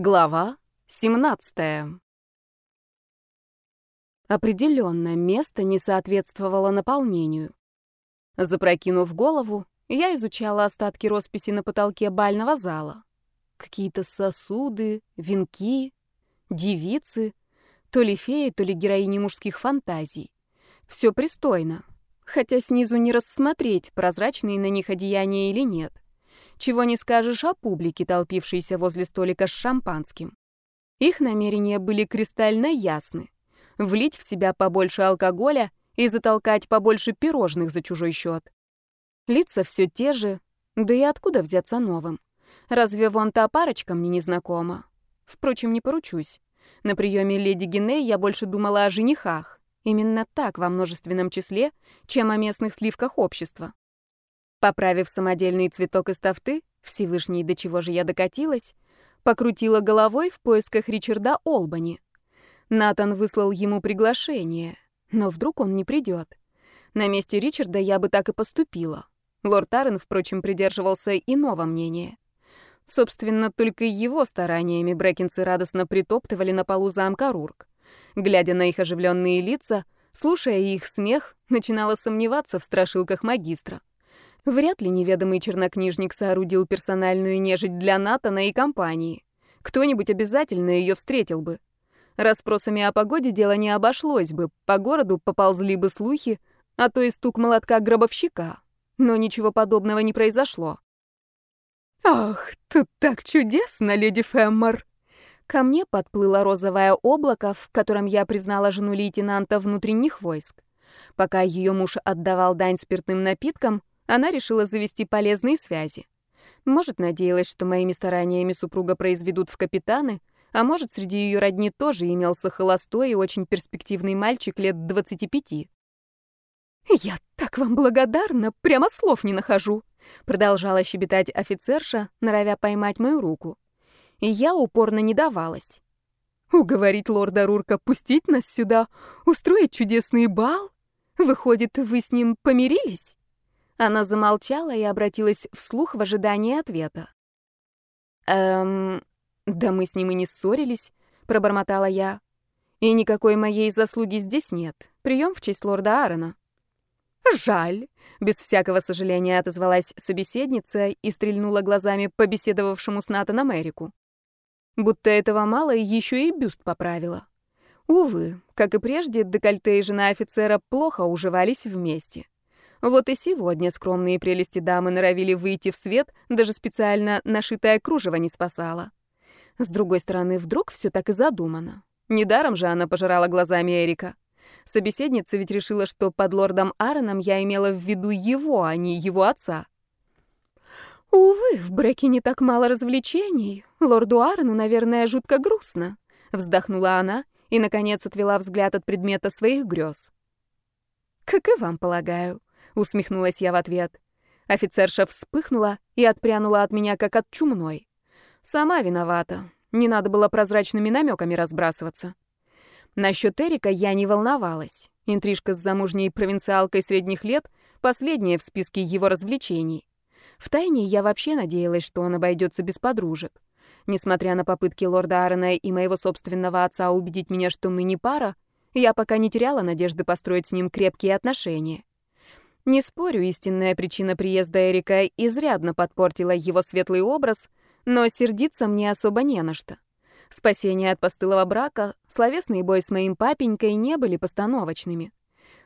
Глава 17. Определенно, место не соответствовало наполнению. Запрокинув голову, я изучала остатки росписи на потолке бального зала. Какие-то сосуды, венки, девицы, то ли феи, то ли героини мужских фантазий. Все пристойно, хотя снизу не рассмотреть, прозрачные на них одеяния или нет. Чего не скажешь о публике, толпившейся возле столика с шампанским. Их намерения были кристально ясны. Влить в себя побольше алкоголя и затолкать побольше пирожных за чужой счет. Лица все те же, да и откуда взяться новым? Разве вон та парочка мне не знакома? Впрочем, не поручусь. На приеме леди Геней я больше думала о женихах. Именно так во множественном числе, чем о местных сливках общества. Поправив самодельный цветок из тафты, Всевышний, до чего же я докатилась, покрутила головой в поисках Ричарда Олбани. Натан выслал ему приглашение, но вдруг он не придет. На месте Ричарда я бы так и поступила. Лорд Арен, впрочем, придерживался иного мнения. Собственно, только его стараниями брекинцы радостно притоптывали на полу замка Рурк. Глядя на их оживленные лица, слушая их смех, начинала сомневаться в страшилках магистра. Вряд ли неведомый чернокнижник соорудил персональную нежить для Натана и компании. Кто-нибудь обязательно ее встретил бы. Расспросами о погоде дело не обошлось бы, по городу поползли бы слухи, а то и стук молотка гробовщика. Но ничего подобного не произошло. «Ах, тут так чудесно, леди Феммор!» Ко мне подплыло розовое облако, в котором я признала жену лейтенанта внутренних войск. Пока ее муж отдавал дань спиртным напиткам, она решила завести полезные связи. Может, надеялась, что моими стараниями супруга произведут в капитаны, а может, среди ее родни тоже имелся холостой и очень перспективный мальчик лет 25. «Я так вам благодарна, прямо слов не нахожу», продолжала щебетать офицерша, норовя поймать мою руку. И я упорно не давалась. «Уговорить лорда Рурка пустить нас сюда, устроить чудесный бал? Выходит, вы с ним помирились?» Она замолчала и обратилась вслух в ожидании ответа. «Эм, да мы с ним и не ссорились», — пробормотала я. «И никакой моей заслуги здесь нет. Прием в честь лорда Аарона». «Жаль», — без всякого сожаления отозвалась собеседница и стрельнула глазами по беседовавшему с Натаном Эрику. Будто этого мало, еще и бюст поправила. Увы, как и прежде, декольте и жена офицера плохо уживались вместе. Вот и сегодня скромные прелести дамы норовили выйти в свет, даже специально нашитое кружево не спасало. С другой стороны, вдруг все так и задумано. Недаром же она пожирала глазами Эрика. Собеседница ведь решила, что под лордом Аароном я имела в виду его, а не его отца. «Увы, в Бреке не так мало развлечений. Лорду Аарону, наверное, жутко грустно», — вздохнула она и, наконец, отвела взгляд от предмета своих грез. «Как и вам, полагаю», усмехнулась я в ответ. Офицерша вспыхнула и отпрянула от меня, как от чумной. Сама виновата. Не надо было прозрачными намеками разбрасываться. Насчет Эрика я не волновалась. Интрижка с замужней провинциалкой средних лет — последняя в списке его развлечений. Втайне я вообще надеялась, что он обойдется без подружек. Несмотря на попытки лорда Аарона и моего собственного отца убедить меня, что мы не пара, я пока не теряла надежды построить с ним крепкие отношения. Не спорю, истинная причина приезда Эрика изрядно подпортила его светлый образ, но сердиться мне особо не на что. Спасение от постылого брака, словесный бой с моим папенькой не были постановочными.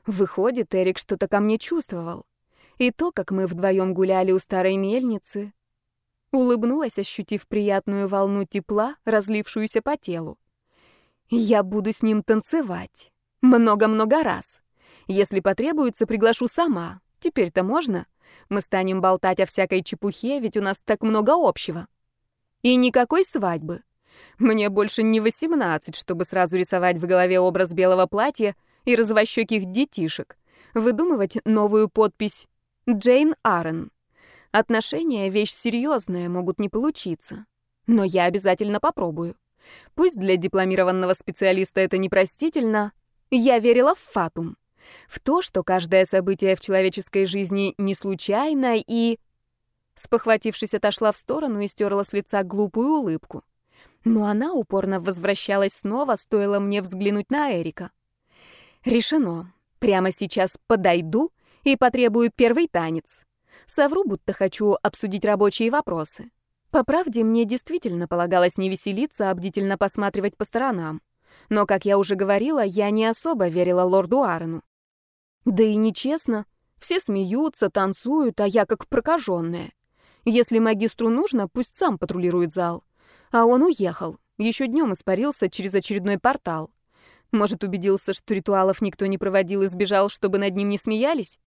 Выходит, Эрик что-то ко мне чувствовал. И то, как мы вдвоем гуляли у старой мельницы, улыбнулась, ощутив приятную волну тепла, разлившуюся по телу. Я буду с ним танцевать. Много-много раз. Если потребуется, приглашу сама. Теперь-то можно. Мы станем болтать о всякой чепухе, ведь у нас так много общего. И никакой свадьбы. Мне больше не 18, чтобы сразу рисовать в голове образ белого платья и развощеких детишек. Выдумывать новую подпись «Джейн Аарон». Отношения — вещь серьезная, могут не получиться. Но я обязательно попробую. Пусть для дипломированного специалиста это непростительно, я верила в фатум в то, что каждое событие в человеческой жизни не случайно и... Спохватившись, отошла в сторону и стерла с лица глупую улыбку. Но она упорно возвращалась снова, стоило мне взглянуть на Эрика. Решено. Прямо сейчас подойду и потребую первый танец. Совру, будто хочу обсудить рабочие вопросы. По правде, мне действительно полагалось не веселиться, а бдительно посматривать по сторонам. Но, как я уже говорила, я не особо верила лорду Аарону. Да и нечестно. Все смеются, танцуют, а я как прокаженная. Если магистру нужно, пусть сам патрулирует зал. А он уехал. Еще днем испарился через очередной портал. Может, убедился, что ритуалов никто не проводил и сбежал, чтобы над ним не смеялись?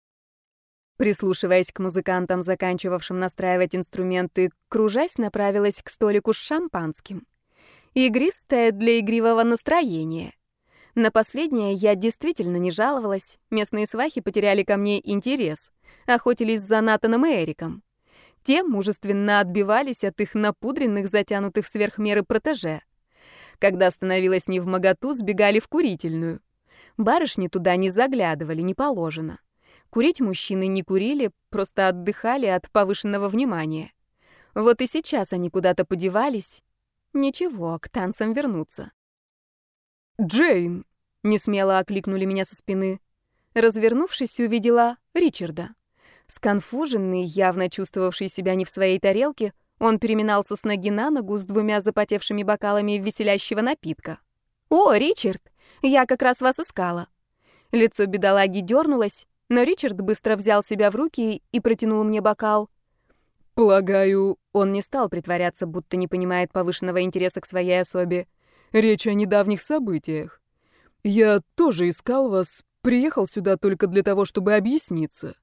Прислушиваясь к музыкантам, заканчивавшим настраивать инструменты, кружась, направилась к столику с шампанским. Игристое для игривого настроения. На последнее я действительно не жаловалась. Местные свахи потеряли ко мне интерес. Охотились за Натаном и Эриком. Те мужественно отбивались от их напудренных, затянутых сверх меры протеже. Когда становилось не в моготу, сбегали в курительную. Барышни туда не заглядывали, не положено. Курить мужчины не курили, просто отдыхали от повышенного внимания. Вот и сейчас они куда-то подевались. Ничего, к танцам вернуться. «Джейн!» — несмело окликнули меня со спины. Развернувшись, увидела Ричарда. Сконфуженный, явно чувствовавший себя не в своей тарелке, он переминался с ноги на ногу с двумя запотевшими бокалами веселящего напитка. «О, Ричард! Я как раз вас искала!» Лицо бедолаги дернулось, но Ричард быстро взял себя в руки и протянул мне бокал. «Полагаю...» Он не стал притворяться, будто не понимает повышенного интереса к своей особе. Речь о недавних событиях. Я тоже искал вас, приехал сюда только для того, чтобы объясниться.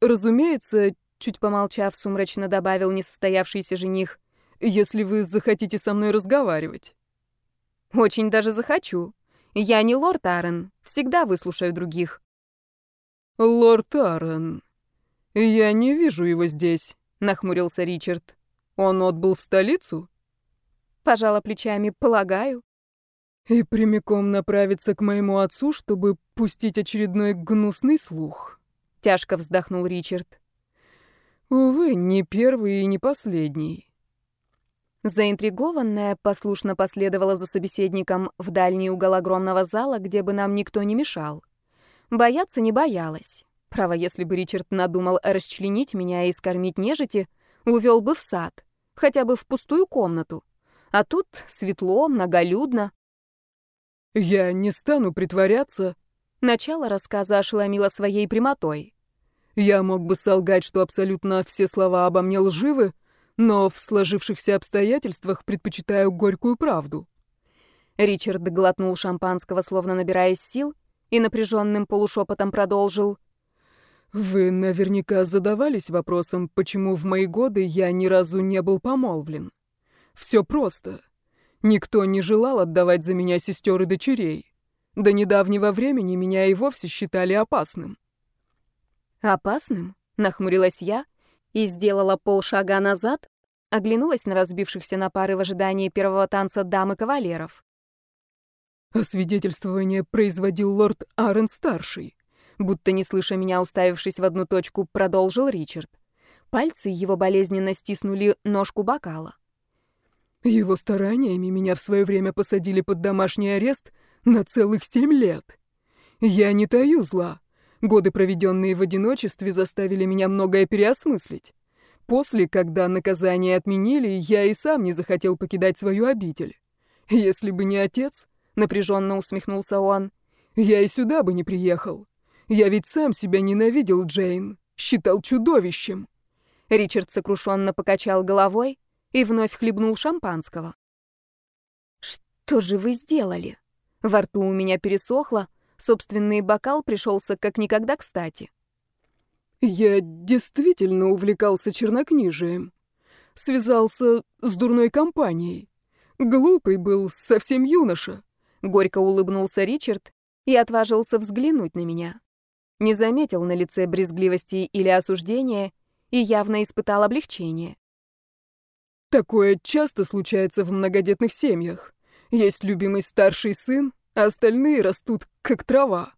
Разумеется, чуть помолчав, сумрачно добавил несостоявшийся жених, если вы захотите со мной разговаривать. Очень даже захочу. Я не лорд Аарон, всегда выслушаю других. Лорд Аарон. Я не вижу его здесь, нахмурился Ричард. Он отбыл в столицу? Пожала плечами, полагаю. И прямиком направиться к моему отцу, чтобы пустить очередной гнусный слух. Тяжко вздохнул Ричард. Увы, не первый и не последний. Заинтригованная, послушно последовала за собеседником в дальний угол огромного зала, где бы нам никто не мешал. Бояться не боялась. Право, если бы Ричард надумал расчленить меня и скормить нежити, увел бы в сад, хотя бы в пустую комнату. А тут светло, многолюдно. «Я не стану притворяться». Начало рассказа ошеломило своей прямотой. «Я мог бы солгать, что абсолютно все слова обо мне лживы, но в сложившихся обстоятельствах предпочитаю горькую правду». Ричард глотнул шампанского, словно набираясь сил, и напряженным полушепотом продолжил. «Вы наверняка задавались вопросом, почему в мои годы я ни разу не был помолвлен. Все просто. Никто не желал отдавать за меня сестер и дочерей. До недавнего времени меня и вовсе считали опасным. «Опасным?» — нахмурилась я и сделала полшага назад, оглянулась на разбившихся на пары в ожидании первого танца дам и кавалеров. «Освидетельствование производил лорд Аарон-старший», будто не слыша меня, уставившись в одну точку, продолжил Ричард. Пальцы его болезненно стиснули ножку бокала. Его стараниями меня в свое время посадили под домашний арест на целых семь лет. Я не таю зла. Годы, проведенные в одиночестве, заставили меня многое переосмыслить. После, когда наказание отменили, я и сам не захотел покидать свою обитель. Если бы не отец, напряженно усмехнулся он, я и сюда бы не приехал. Я ведь сам себя ненавидел, Джейн, считал чудовищем. Ричард сокрушенно покачал головой, и вновь хлебнул шампанского. «Что же вы сделали?» Во рту у меня пересохло, собственный бокал пришелся как никогда кстати. «Я действительно увлекался чернокнижием. Связался с дурной компанией. Глупый был, совсем юноша». Горько улыбнулся Ричард и отважился взглянуть на меня. Не заметил на лице брезгливости или осуждения и явно испытал облегчение. Такое часто случается в многодетных семьях. Есть любимый старший сын, а остальные растут как трава.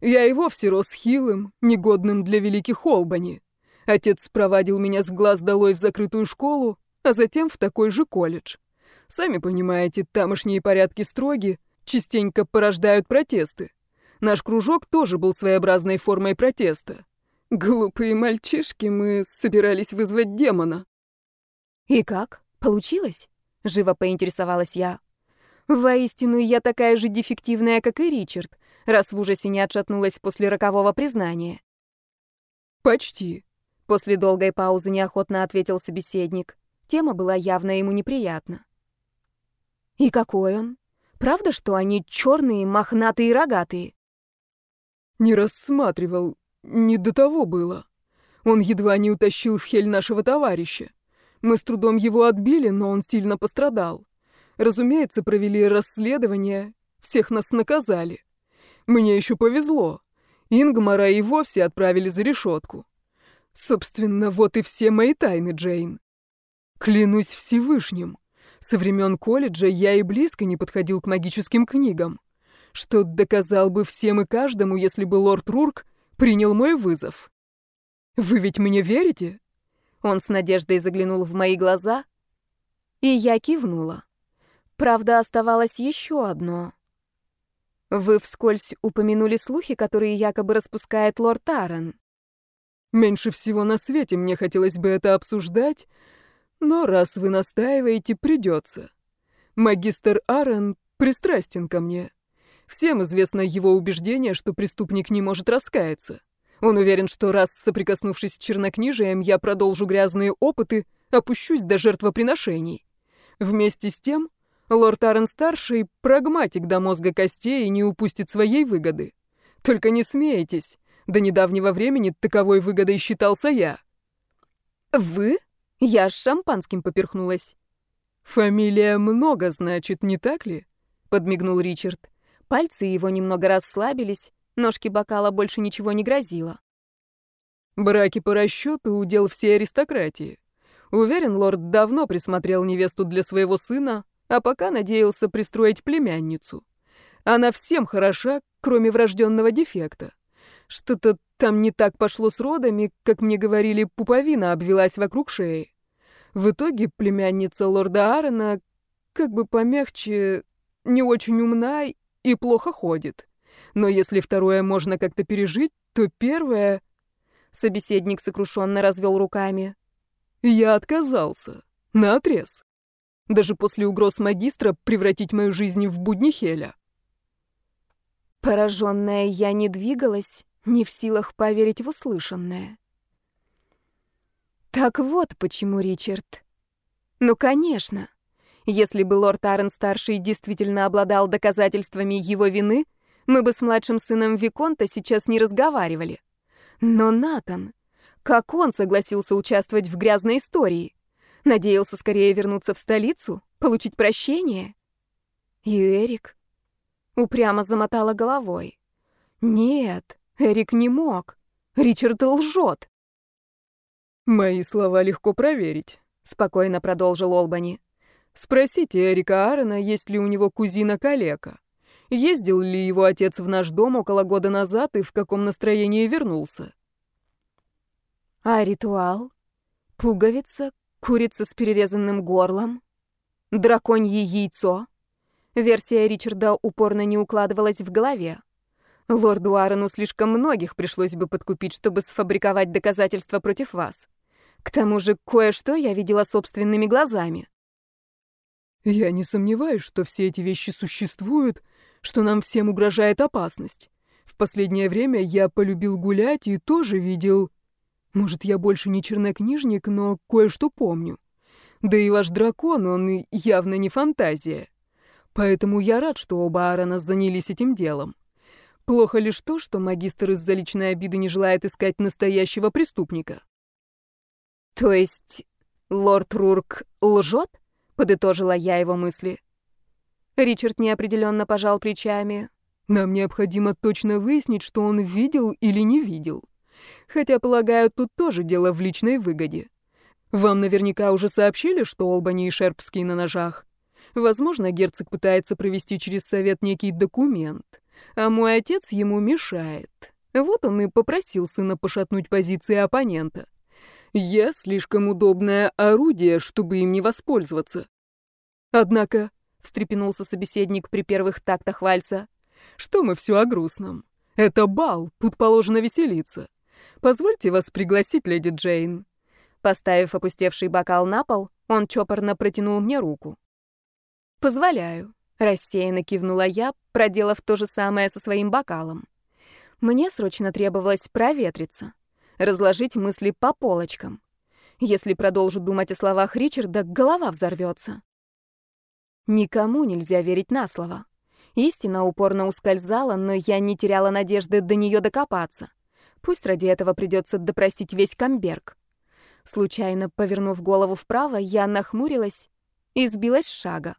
Я и вовсе рос хилым, негодным для великих Олбани. Отец проводил меня с глаз долой в закрытую школу, а затем в такой же колледж. Сами понимаете, тамошние порядки строги, частенько порождают протесты. Наш кружок тоже был своеобразной формой протеста. Глупые мальчишки, мы собирались вызвать демона. «И как? Получилось?» — живо поинтересовалась я. «Воистину, я такая же дефективная, как и Ричард, раз в ужасе не отшатнулась после рокового признания». «Почти», — после долгой паузы неохотно ответил собеседник. Тема была явно ему неприятна. «И какой он? Правда, что они черные, мохнатые и рогатые?» «Не рассматривал. Не до того было. Он едва не утащил в хель нашего товарища. Мы с трудом его отбили, но он сильно пострадал. Разумеется, провели расследование, всех нас наказали. Мне еще повезло. Ингмара и вовсе отправили за решетку. Собственно, вот и все мои тайны, Джейн. Клянусь Всевышним. Со времен колледжа я и близко не подходил к магическим книгам, что доказал бы всем и каждому, если бы лорд Рурк принял мой вызов. Вы ведь мне верите? Он с надеждой заглянул в мои глаза, и я кивнула. Правда, оставалось еще одно. Вы вскользь упомянули слухи, которые якобы распускает лорд Таран. Меньше всего на свете мне хотелось бы это обсуждать, но раз вы настаиваете, придется. Магистр Аарон пристрастен ко мне. Всем известно его убеждение, что преступник не может раскаяться. Он уверен, что раз соприкоснувшись с чернокнижием, я продолжу грязные опыты, опущусь до жертвоприношений. Вместе с тем, лорд Арен-старший — прагматик до мозга костей и не упустит своей выгоды. Только не смейтесь. До недавнего времени таковой выгодой считался я. «Вы?» Я с шампанским поперхнулась. «Фамилия много значит, не так ли?» — подмигнул Ричард. Пальцы его немного расслабились, Ножки бокала больше ничего не грозило. Браки по расчету — удел всей аристократии. Уверен, лорд давно присмотрел невесту для своего сына, а пока надеялся пристроить племянницу. Она всем хороша, кроме врожденного дефекта. Что-то там не так пошло с родами, как мне говорили, пуповина обвелась вокруг шеи. В итоге племянница лорда Аарона, как бы помягче, не очень умна и плохо ходит. Но если второе можно как-то пережить, то первое... Собеседник сокрушенно развел руками. Я отказался. Наотрез. Даже после угроз магистра превратить мою жизнь в будни Хеля. Пораженная я не двигалась, не в силах поверить в услышанное. Так вот почему Ричард. Ну, конечно. Если бы лорд Арен-старший действительно обладал доказательствами его вины, мы бы с младшим сыном Виконта сейчас не разговаривали. Но Натан, как он согласился участвовать в грязной истории? Надеялся скорее вернуться в столицу, получить прощение? И Эрик упрямо замотала головой. Нет, Эрик не мог. Ричард лжет. «Мои слова легко проверить», — спокойно продолжил Олбани. «Спросите Эрика Аарона, есть ли у него кузина-калека. Ездил ли его отец в наш дом около года назад и в каком настроении вернулся? А ритуал? Пуговица? Курица с перерезанным горлом? Драконье яйцо? Версия Ричарда упорно не укладывалась в голове. Лорду Аарону слишком многих пришлось бы подкупить, чтобы сфабриковать доказательства против вас. К тому же кое-что я видела собственными глазами. Я не сомневаюсь, что все эти вещи существуют, что нам всем угрожает опасность. В последнее время я полюбил гулять и тоже видел... Может, я больше не чернокнижник, но кое-что помню. Да и ваш дракон, он явно не фантазия. Поэтому я рад, что оба Аарона занялись этим делом. Плохо лишь то, что магистр из-за личной обиды не желает искать настоящего преступника. То есть лорд Рурк лжет? Подытожила я его мысли. Ричард неопределенно пожал плечами. Нам необходимо точно выяснить, что он видел или не видел. Хотя, полагаю, тут тоже дело в личной выгоде. Вам наверняка уже сообщили, что Олбани и Шерпский на ножах. Возможно, герцог пытается провести через совет некий документ, а мой отец ему мешает. Вот он и попросил сына пошатнуть позиции оппонента. Я слишком удобное орудие, чтобы им не воспользоваться. Однако, — встрепенулся собеседник при первых тактах вальса, — что мы все о грустном? Это бал, тут положено веселиться. Позвольте вас пригласить, леди Джейн. Поставив опустевший бокал на пол, он чопорно протянул мне руку. «Позволяю», — рассеянно кивнула я, проделав то же самое со своим бокалом. Мне срочно требовалось проветриться, разложить мысли по полочкам. Если продолжу думать о словах Ричарда, голова взорвется. Никому нельзя верить на слово. Истина упорно ускользала, но я не теряла надежды до нее докопаться. Пусть ради этого придется допросить весь Камберг. Случайно повернув голову вправо, я нахмурилась и сбилась с шага.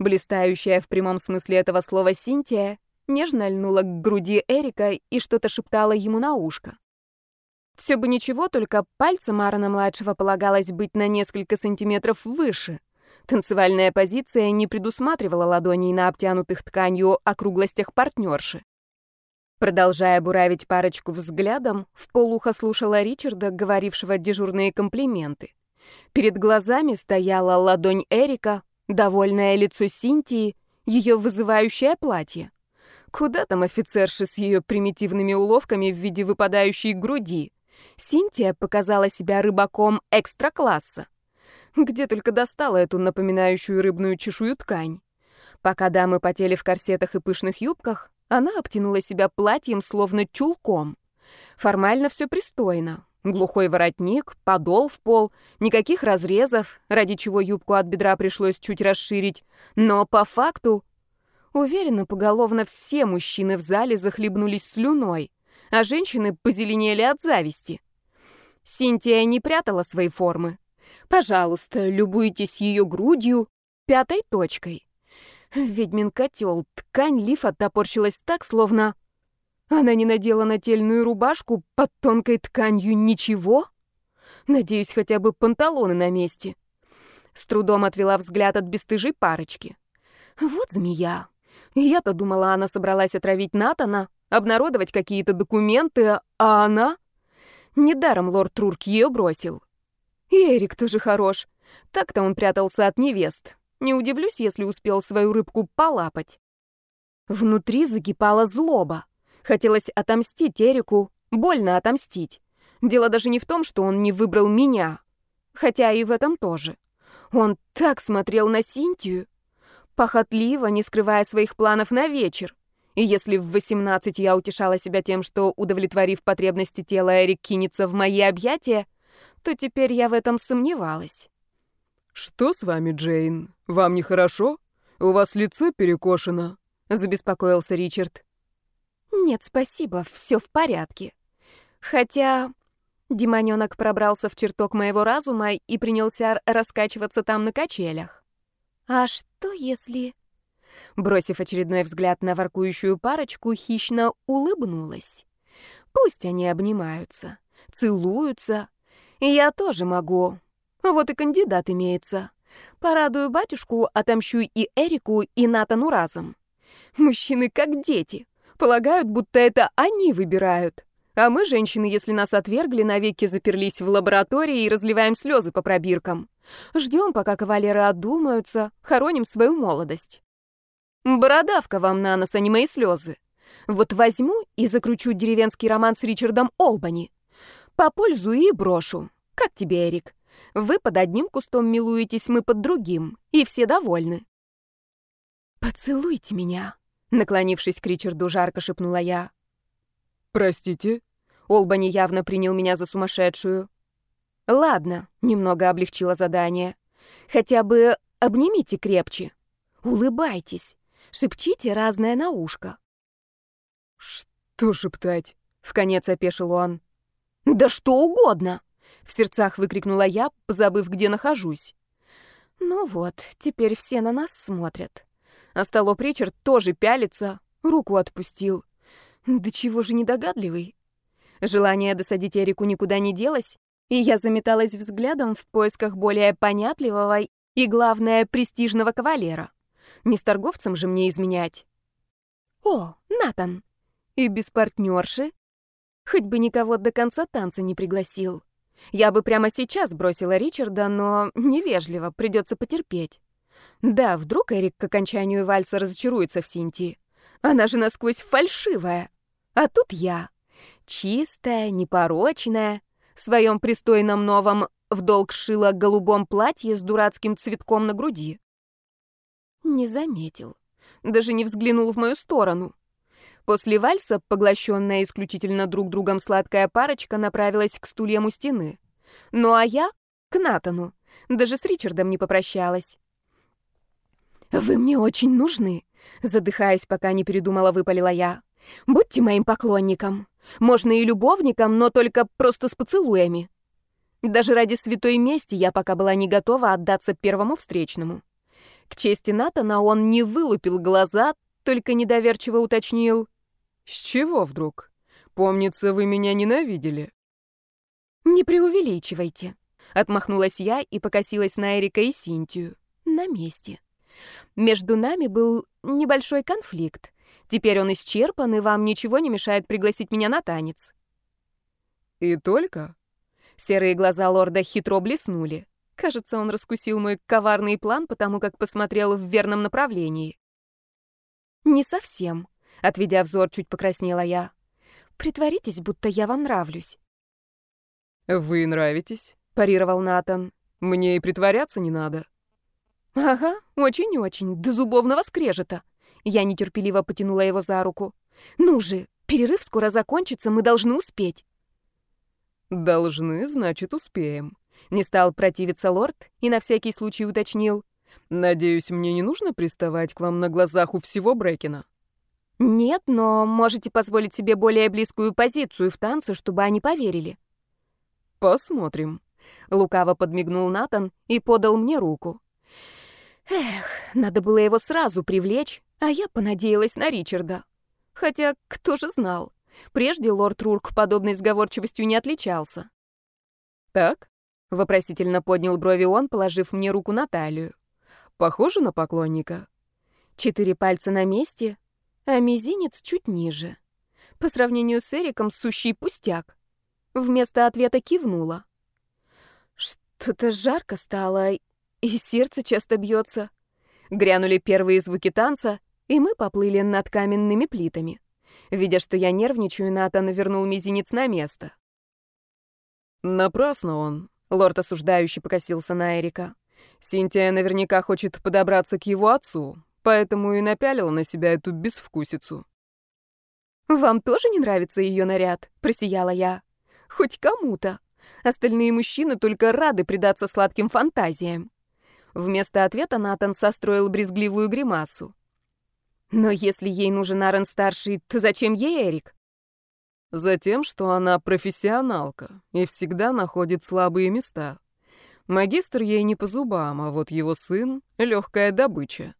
Блистающая в прямом смысле этого слова Синтия нежно льнула к груди Эрика и что-то шептала ему на ушко. Все бы ничего, только пальцем Аарона-младшего полагалось быть на несколько сантиметров выше. Танцевальная позиция не предусматривала ладоней на обтянутых тканью округлостях партнерши. Продолжая буравить парочку взглядом, в полухо слушала Ричарда, говорившего дежурные комплименты. Перед глазами стояла ладонь Эрика, довольное лицо Синтии, ее вызывающее платье. Куда там офицерши с ее примитивными уловками в виде выпадающей груди? Синтия показала себя рыбаком экстра-класса. Где только достала эту напоминающую рыбную чешую ткань. Пока дамы потели в корсетах и пышных юбках, она обтянула себя платьем, словно чулком. Формально все пристойно. Глухой воротник, подол в пол, никаких разрезов, ради чего юбку от бедра пришлось чуть расширить. Но по факту, уверена, поголовно все мужчины в зале захлебнулись слюной, а женщины позеленели от зависти. Синтия не прятала свои формы. Пожалуйста, любуйтесь ее грудью, пятой точкой. Ведьмин котел, ткань лифа топорщилась так, словно... Она не надела нательную рубашку под тонкой тканью ничего? Надеюсь, хотя бы панталоны на месте. С трудом отвела взгляд от бесстыжей парочки. Вот змея. Я-то думала, она собралась отравить Натана, обнародовать какие-то документы, а она... Недаром лорд Трурк ее бросил. И Эрик тоже хорош. Так-то он прятался от невест. Не удивлюсь, если успел свою рыбку полапать. Внутри закипала злоба. Хотелось отомстить Эрику, больно отомстить. Дело даже не в том, что он не выбрал меня. Хотя и в этом тоже. Он так смотрел на Синтию. Похотливо, не скрывая своих планов на вечер. И если в 18 я утешала себя тем, что, удовлетворив потребности тела, Эрик кинется в мои объятия, то теперь я в этом сомневалась. «Что с вами, Джейн? Вам нехорошо? У вас лицо перекошено?» — забеспокоился Ричард. «Нет, спасибо, все в порядке. Хотя...» Демонёнок пробрался в чертог моего разума и принялся раскачиваться там на качелях. «А что если...» Бросив очередной взгляд на воркующую парочку, хищно улыбнулась. «Пусть они обнимаются, целуются. Я тоже могу, вот и кандидат имеется. Порадую батюшку, отомщу и Эрику, и Натану разом. Мужчины как дети. Полагают, будто это они выбирают. А мы, женщины, если нас отвергли, навеки заперлись в лаборатории и разливаем слезы по пробиркам. Ждем, пока кавалеры одумаются, хороним свою молодость. Бородавка вам на нос, а не мои слезы. Вот возьму и закручу деревенский роман с Ричардом Олбани. Попользую и брошу. Как тебе, Эрик? Вы под одним кустом милуетесь, мы под другим, и все довольны. «Поцелуйте меня», — наклонившись к Ричарду, жарко шепнула я. «Простите?» Олбани явно принял меня за сумасшедшую. «Ладно», — немного облегчила задание. «Хотя бы обнимите крепче. Улыбайтесь. Шепчите разное на ушко». «Что шептать?» — вконец опешил он. «Да что угодно!» В сердцах выкрикнула я, позабыв, где нахожусь. Ну вот, теперь все на нас смотрят. А столоп Ричард тоже пялится, руку отпустил. Да чего же недогадливый? Желание досадить Эрику никуда не делось, и я заметалась взглядом в поисках более понятливого и, главное, престижного кавалера. Не с торговцем же мне изменять. О, Натан! И без партнерши? Хоть бы никого до конца танца не пригласил. Я бы прямо сейчас бросила Ричарда, но невежливо, придется потерпеть. Да, вдруг Эрик к окончанию вальса разочаруется в Синтии. Она же насквозь фальшивая. А тут я. Чистая, непорочная, в своем пристойном новом в долг шила голубом платье с дурацким цветком на груди. Не заметил. Даже не взглянул в мою сторону. После вальса, поглощенная исключительно друг другом сладкая парочка, направилась к стульям у стены. Ну а я — к Натану. Даже с Ричардом не попрощалась. «Вы мне очень нужны», — задыхаясь, пока не передумала, выпалила я. «Будьте моим поклонником. Можно и любовником, но только просто с поцелуями. Даже ради святой мести я пока была не готова отдаться первому встречному. К чести Натана он не вылупил глаза, только недоверчиво уточнил. «С чего вдруг? Помнится, вы меня ненавидели». «Не преувеличивайте», — отмахнулась я и покосилась на Эрика и Синтию. На месте. Между нами был небольшой конфликт. Теперь он исчерпан, и вам ничего не мешает пригласить меня на танец. И только? Серые глаза лорда хитро блеснули. Кажется, он раскусил мой коварный план, потому как посмотрел в верном направлении. Не совсем. Отведя взор, чуть покраснела я. Притворитесь, будто я вам нравлюсь. Вы нравитесь, парировал Натан. Мне и притворяться не надо. Ага, очень-очень, до зубовного скрежета. Я нетерпеливо потянула его за руку. «Ну же, перерыв скоро закончится, мы должны успеть». «Должны, значит, успеем». Не стал противиться лорд и на всякий случай уточнил. «Надеюсь, мне не нужно приставать к вам на глазах у всего Брекена?» «Нет, но можете позволить себе более близкую позицию в танце, чтобы они поверили». «Посмотрим». Лукаво подмигнул Натан и подал мне руку. Эх, надо было его сразу привлечь, а я понадеялась на Ричарда. Хотя, кто же знал? Прежде лорд Рурк подобной сговорчивостью не отличался. «Так?» — вопросительно поднял брови он, положив мне руку на талию. «Похоже на поклонника?» Четыре пальца на месте, а мизинец чуть ниже. По сравнению с Эриком, сущий пустяк. Вместо ответа кивнула. Что-то жарко стало, и сердце часто бьется. Грянули первые звуки танца, и мы поплыли над каменными плитами. Видя, что я нервничаю, Натан вернул мизинец на место. «Напрасно он», — лорд осуждающий покосился на Эрика. «Синтия наверняка хочет подобраться к его отцу, поэтому и напялила на себя эту безвкусицу». «Вам тоже не нравится ее наряд?» — просияла я. «Хоть кому-то. Остальные мужчины только рады предаться сладким фантазиям». Вместо ответа Натан состроил брезгливую гримасу. Но если ей нужен Арен-старший, то зачем ей Эрик? Затем, что она профессионалка и всегда находит слабые места. Магистр ей не по зубам, а вот его сын — легкая добыча.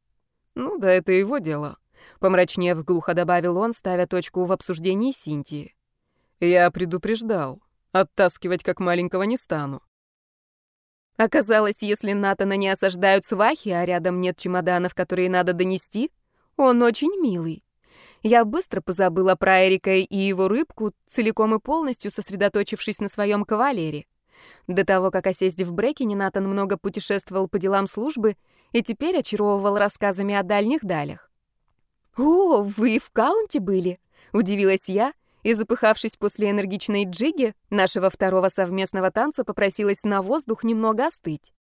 Ну да, это его дело. Помрачнев, глухо добавил он, ставя точку в обсуждении Синтии. Я предупреждал. Оттаскивать как маленького не стану. Оказалось, если Натана не осаждают свахи, а рядом нет чемоданов, которые надо донести, он очень милый. Я быстро позабыла про Эрика и его рыбку, целиком и полностью сосредоточившись на своем кавалере. До того, как осесть в Брекене, Натан много путешествовал по делам службы и теперь очаровывал рассказами о дальних далях. «О, вы в Каунте были?» — удивилась я — и, запыхавшись после энергичной джиги, нашего второго совместного танца попросилась на воздух немного остыть.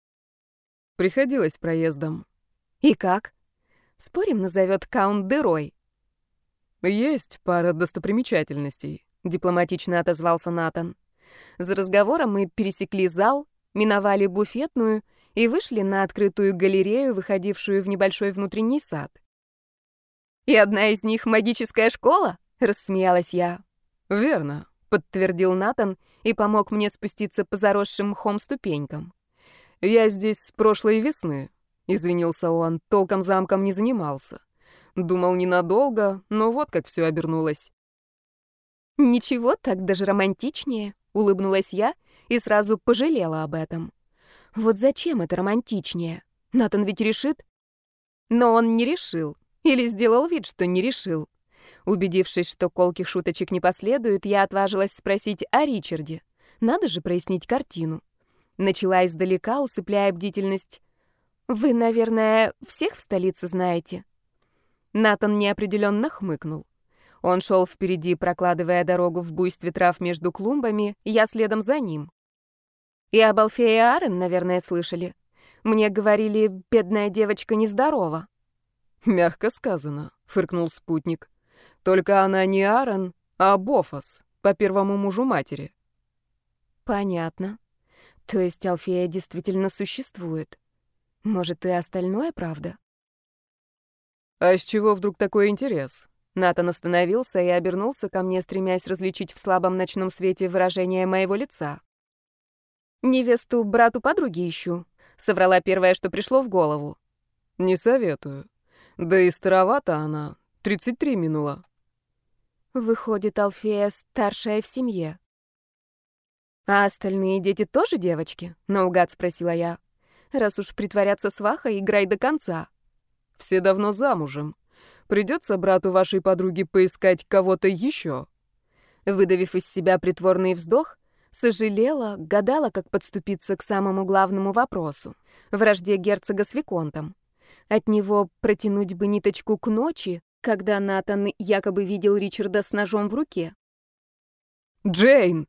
Приходилось проездом. И как? Спорим, назовет Каунт Дерой. Есть пара достопримечательностей, дипломатично отозвался Натан. За разговором мы пересекли зал, миновали буфетную и вышли на открытую галерею, выходившую в небольшой внутренний сад. «И одна из них магическая школа?» — рассмеялась я. «Верно», — подтвердил Натан и помог мне спуститься по заросшим мхом ступенькам. «Я здесь с прошлой весны», — извинился он, толком замком не занимался. Думал ненадолго, но вот как все обернулось. «Ничего, так даже романтичнее», — улыбнулась я и сразу пожалела об этом. «Вот зачем это романтичнее? Натан ведь решит?» Но он не решил. Или сделал вид, что не решил. Убедившись, что колких шуточек не последует, я отважилась спросить о Ричарде. Надо же прояснить картину. Начала издалека, усыпляя бдительность. Вы, наверное, всех в столице знаете?» Натан неопределенно хмыкнул. Он шел впереди, прокладывая дорогу в буйстве трав между клумбами, я следом за ним. И об Алфее Арен, наверное, слышали. Мне говорили, бедная девочка нездорова. «Мягко сказано», — фыркнул спутник. «Только она не Аарон, а Бофос, по первому мужу матери». «Понятно. То есть Алфея действительно существует. Может, и остальное правда?» «А с чего вдруг такой интерес?» Натан остановился и обернулся ко мне, стремясь различить в слабом ночном свете выражение моего лица. «Невесту брату подруги ищу», — соврала первое, что пришло в голову. «Не советую. Да и старовата она. 33 минула». Выходит, Алфея старшая в семье. «А остальные дети тоже девочки?» — наугад спросила я. «Раз уж притворяться сваха, играй до конца». «Все давно замужем», Придется брату вашей подруги поискать кого-то еще. Выдавив из себя притворный вздох, сожалела, гадала, как подступиться к самому главному вопросу — вражде герцога с Виконтом. От него протянуть бы ниточку к ночи, когда Натан якобы видел Ричарда с ножом в руке. «Джейн!»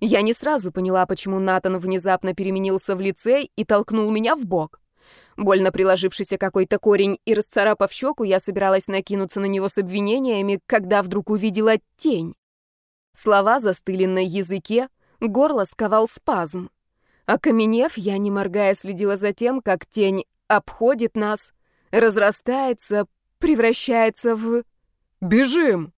Я не сразу поняла, почему Натан внезапно переменился в лице и толкнул меня в бок. Больно приложившийся какой-то корень и расцарапав щеку, я собиралась накинуться на него с обвинениями, когда вдруг увидела тень. Слова застыли на языке, горло сковал спазм. Окаменев, я, не моргая, следила за тем, как тень обходит нас, разрастается, превращается в... «Бежим!»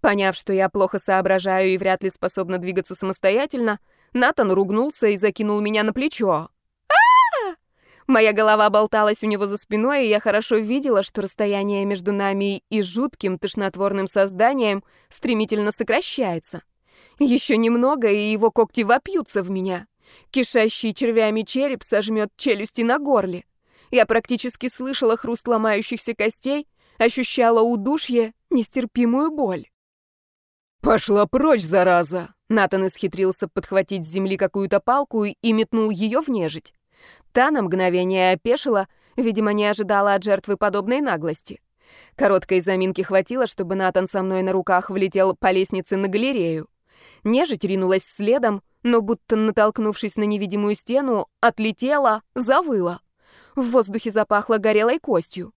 Поняв, что я плохо соображаю и вряд ли способна двигаться самостоятельно, Натан ругнулся и закинул меня на плечо. Моя голова болталась у него за спиной, и я хорошо видела, что расстояние между нами и жутким тошнотворным созданием стремительно сокращается. Еще немного, и его когти вопьются в меня. Кишащий червями череп сожмет челюсти на горле. Я практически слышала хруст ломающихся костей, ощущала удушье, нестерпимую боль. «Пошла прочь, зараза!» Натан исхитрился подхватить с земли какую-то палку и метнул ее в нежить. Та на мгновение опешила, видимо, не ожидала от жертвы подобной наглости. Короткой заминки хватило, чтобы Натан со мной на руках влетел по лестнице на галерею. Нежить ринулась следом, но будто натолкнувшись на невидимую стену, отлетела, завыла. В воздухе запахло горелой костью.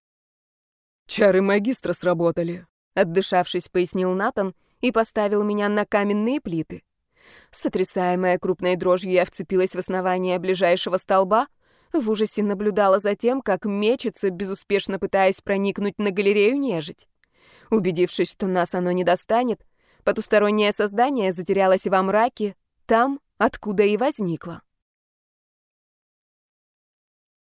«Чары магистра сработали», — отдышавшись, пояснил Натан и поставил меня на каменные плиты. Сотрясаемая крупной дрожью, я вцепилась в основание ближайшего столба — в ужасе наблюдала за тем, как мечется, безуспешно пытаясь проникнуть на галерею нежить. Убедившись, что нас оно не достанет, потустороннее создание затерялось во мраке, там, откуда и возникло.